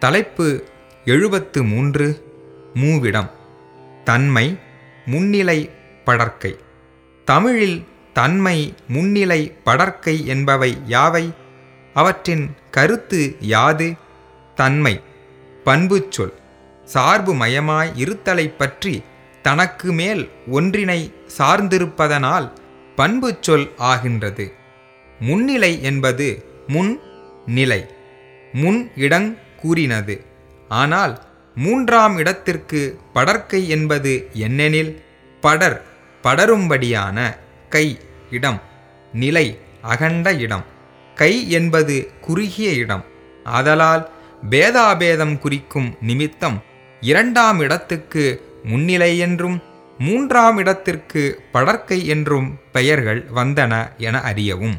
தலைப்பு எழுபத்து மூன்று மூவிடம். தன்மை முன்னிலை படர்க்கை தமிழில் தன்மை முன்னிலை படர்க்கை என்பவை யாவை? அவற்றின் கருத்து யாது? தன்மை பண்புச்சொல் சார்பு மயமாய் இருத்தலை பற்றி தனக்கு மேல் ஒன்றினை சார்ந்திருப்பதனால் பண்புச்சொல் ஆகின்றது. முன்னிலை என்பது முன் நிலை முன் இடங் கூறினது. ஆனால் மூன்றாம் இடத்திற்கு படற்கை என்பது என்னெனில் படர் படரும்படியான கை இடம் நிலை அகண்ட இடம். கை என்பது குறுகிய இடம். ஆதலால் பேதாபேதம் குறிக்கும் நிமித்தம் இரண்டாம் இடத்துக்கு முன்னிலை என்றும் மூன்றாம் இடத்திற்கு படற்கை என்றும் பெயர்கள் வந்தன என அறியவும்.